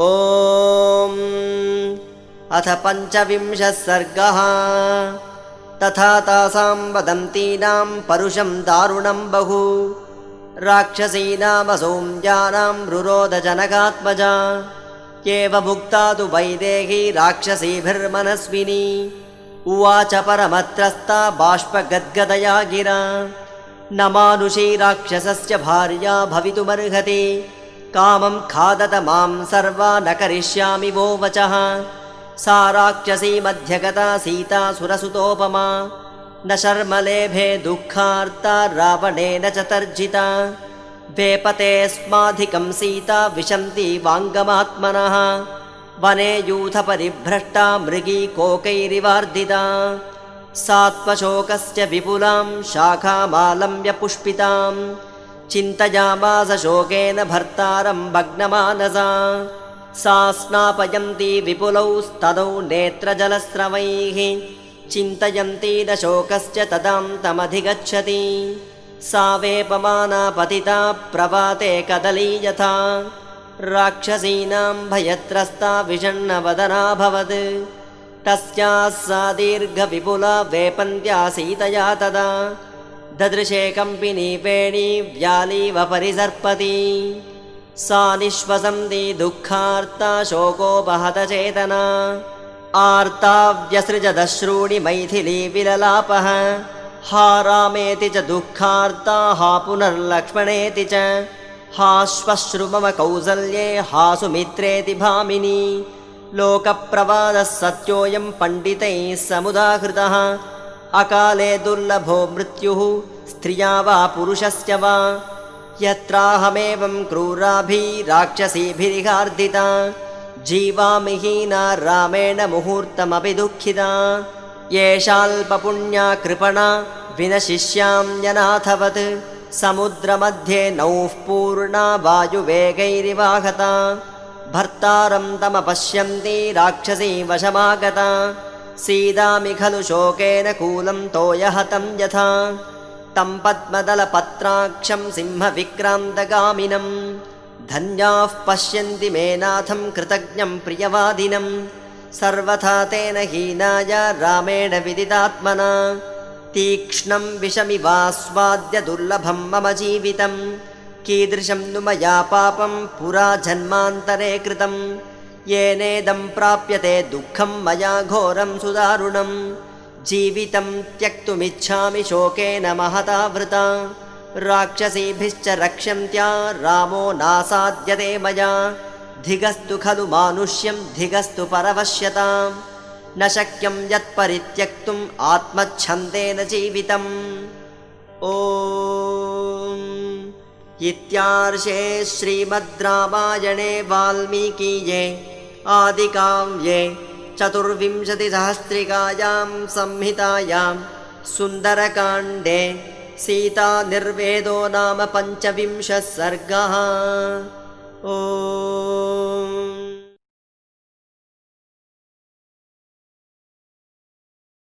ॐ अथ पञ्चविंशः सर्गः। तथा तासां वदन्तीनां परुषं दारुणं बहु। राक्षसीनामसौम्यानां रुरोधजनकात्मजा। एव भुक्ता तु वैदेही राक्षसीभिर्मनस्विनी। उवाच परमत्रस्ता बाष्पगद्गदया गिरा। न मानुषी राक्षसस्य भार्या भवितुमर्हति कामं खादत मां सर्वा न करिष्यामि वो वचः। सा राक्षसी मध्यगता सीता सुरसुतोपमा। न शर्मलेभे दुःखार्ता रावणेन च तर्जिता। वेपते स्माधिकं सीता विशन्ति वाङ्गमात्मनः। वने यूथपरिभ्रष्टा मृगी कोकैरिवार्दिता। सात्वशोकस्य विपुलां शाखामालम्ब्य पुष्पितां चिन्तयामास शोकेन भर्तारं भग्नमानसा। सा स्नापयन्ती विपुलौ स्तनौ नेत्रजलस्रवैः। चिन्तयन्ती न शोकस्य तदान्तमधिगच्छति सा वेपमाना पतिता प्रभाते कदली यथा। राक्षसीनां भयत्रस्ता विषण्णवदनाभवत् तस्याः सा दीर्घविपुला वेपन्त्या सीतया तदा ददृशे कम्पिनी वेणी व्यालीव परिसर्पति। सा निःश्वसन्ति दुःखार्ता शोकोपहतचेतना आर्ताव्यसृजदश्रूणि मैथिली विललापः। हा रामेति च दुःखार्ता हा पुनर्लक्ष्मणेति च। हा श्वश्रुमम कौसल्ये हा सुमित्रेति भामिनी। लोकप्रवादः सत्योऽयं पण्डितैः समुदाहृतः अकाले दुर्लभो मृत्युः स्त्रिया वा पुरुषस्य वा। यत्राहमेवं क्रूराभिराक्षसीभिर्गार्दिता जीवामिहीना रामेण मुहूर्तमपि दुःखिता। एषाल्पपुण्या कृपणा विनशिष्याम्यनाथवत् समुद्रमध्ये नौः पूर्णा वायुवेगैरिवाहता। भर्तारं तमपश्यन्ती राक्षसी वशमागता सीदामि खलु शोकेन कूलं तोयहतं यथा। तं पद्मदलपत्राक्षं सिंहविक्रान्तगामिनं। धन्याः पश्यन्ति मे नाथं कृतज्ञं प्रियवादिनं। सर्वथा तेन हीनाय रामेण विदितात्मना। तीक्ष्णं विषमिवास्वाद्य दुर्लभं मम जीवितं। कीदृशं नु मया पापं पुरा जन्मान्तरे कृतं येनेदं प्राप्यते दुःखं मया घोरं सुदारुणं। जीवितं त्यक्तुमिच्छामि शोकेन महता वृता। राक्षसीभिश्च रक्ष्यन्त्या रामो नासाद्यते मया। धिगस्तु खलु मानुष्यं धिगस्तु परवश्यतां। न शक्यं यत्परित्यक्तुम् आत्मच्छन्देन जीवितम्। ॐ इत्यार्षे श्रीमद् रामायणे वाल्मीकीये आदिकाव्ये चतुर्विंशतिसहस्रिकायां संहितायां सुन्दरकाण्डे सीतानिर्वेदो नाम पञ्चविंशः सर्गः। ओ